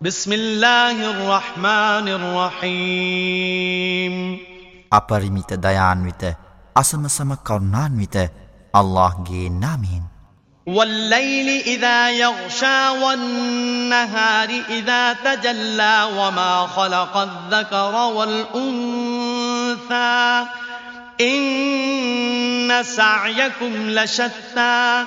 بسم الله الرحمن الرحيم. أبرميت ديان ويت أسم سم كرنان ويت الله جي نامين والليل إذا يغشى والنهار إذا تجلى وما خلق الذكر والأنثى إن سعيكم لشتى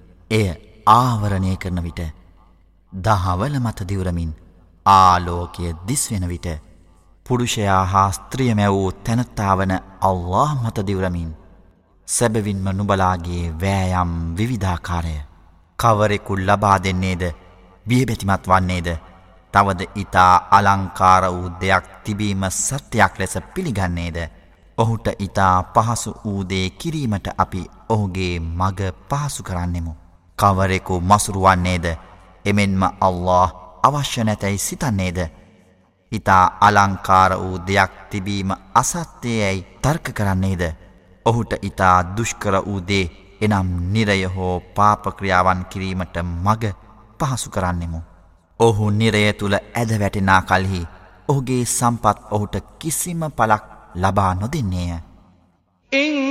එය ආවරණය කරන විට දහවල මත දිවුරමින් ආලෝකය දිස්වෙන විට පුරුෂයා හා ස්ත්‍රිය මැවූ තැනත්තාවන අල්له මත දිවරමින් සැබවින්ම නුබලාගේ වෑයම් විවිධාකාරය කවරෙකු ලබා දෙන්නේද බියබැතිමත් වන්නේද තවද ඉතා අලංකාර වූ දෙයක් තිබීම සත්‍යයක් ලෙස පිළිගන්නේද? ඔහුට ඉතා පහසු වූදේ කිරීමට අපි ඔහුගේ මග පහසු කරන්නෙමු. කවරෙකු මසුරුවන්නේද එමෙන්ම අල්له අවශ්‍ය නැතැයි සිතන්නේද ඉතා අලංකාර වූ දෙයක් තිබීම අසත්්‍යයැයි තර්ක කරන්නේද ඔහුට ඉතා දුෂ්කර වූදේ එනම් නිරය හෝ පාපක්‍රියාවන් කිරීමට මග පහසු කරන්නෙමු. ඔහු නිරය තුළ ඇදවැටෙනා කල්හි ඔහුගේ සම්පත් ඔහුට කිසිම පලක් ලබා නොදෙන්නේය. ඉං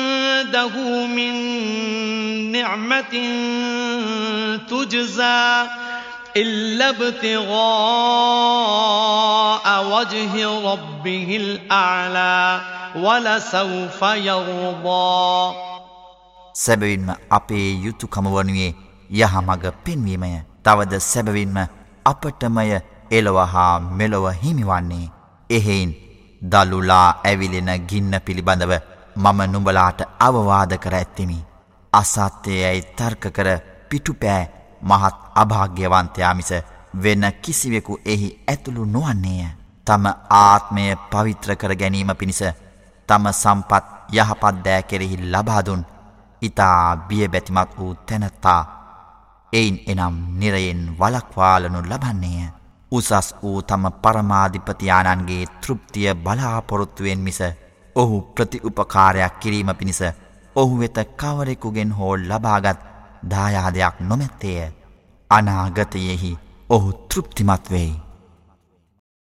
عنده من نعمة تجزى إلا ابتغاء وجه ربه الأعلى ولسوف يرضى සැබවින්ම අපේ යුතුකම වනුයේ යහමග පෙන්වීමය තවද සැබවින්ම අපටමය එලොවහා මෙලොව හිමිවන්නේ එහෙයින් දළුලා ඇවිලෙන ගින්න පිළිබඳව මම නුඹලාට අවවාද කර ඇත්තිමි අසත්‍යයයි තර්ක කර පිටුපෑ මහත් අභාග්‍යවන්තයා මිස වෙන කිසිවෙකු එහි ඇතුළු නොවන්නේය. තම ආත්මය පවිත්‍ර කර ගැනීම පිණිස තම සම්පත් යහපත් දෑ කෙරෙහි ලබාදුන් ඉතා බියබැතිමත් වූ තැනැත්තා එයින් එනම් නිරයෙන් වලක්වාලනු ලබන්නේය. උසස් වූ තම පරමාධිපතියානන්ගේ තෘප්තිය බලාපොරොත්තුවෙන් මිස ඔහු ප්‍රති උපකාරයක් කිරීම පිණිස ඔහු වෙත කවරෙකුගෙන් හෝ ලබාගත් දායාදයක් නොමැත්තේය අනාගතයෙහි ඔහු තෘප්තිමත් වෙයි.